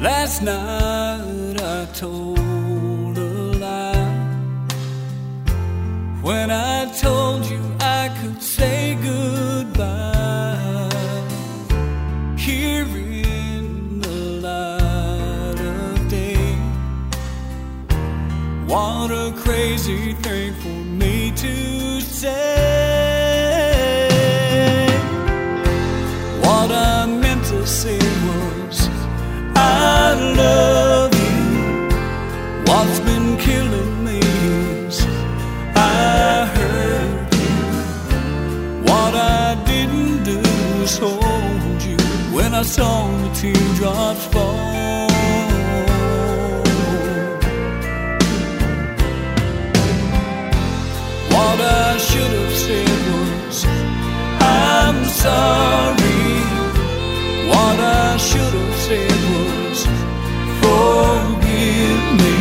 Last night I told a lie when I told you I could say goodbye. Here in the light of day, what a crazy thing for me to say. I saw the teardrops fall. What I should have said was, I'm sorry. What I should have said was, forgive me.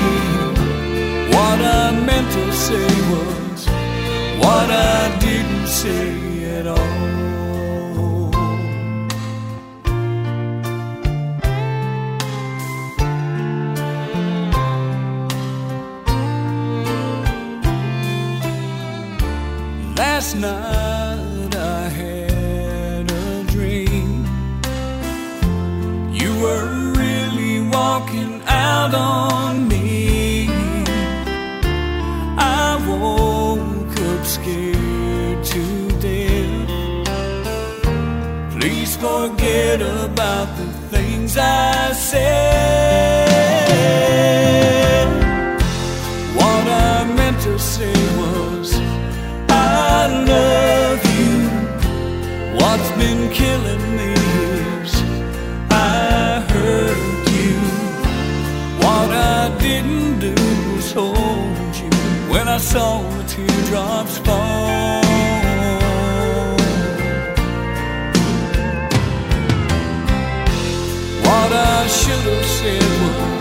What I meant to say was, what I didn't say Last night I had a dream. You were really walking out on me. I woke up scared to death. Please forget about the things I said. What's been killing me is I hurt you. What I didn't do was hold you when I saw the teardrops fall. What I should have said was,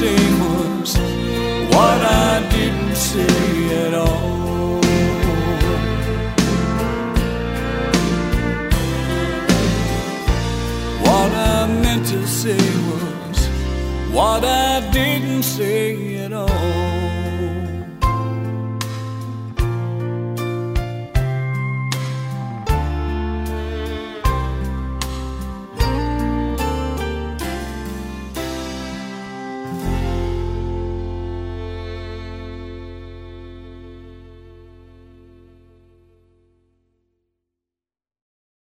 say was, what I didn't say at all. What I meant to say was, what I didn't say at all.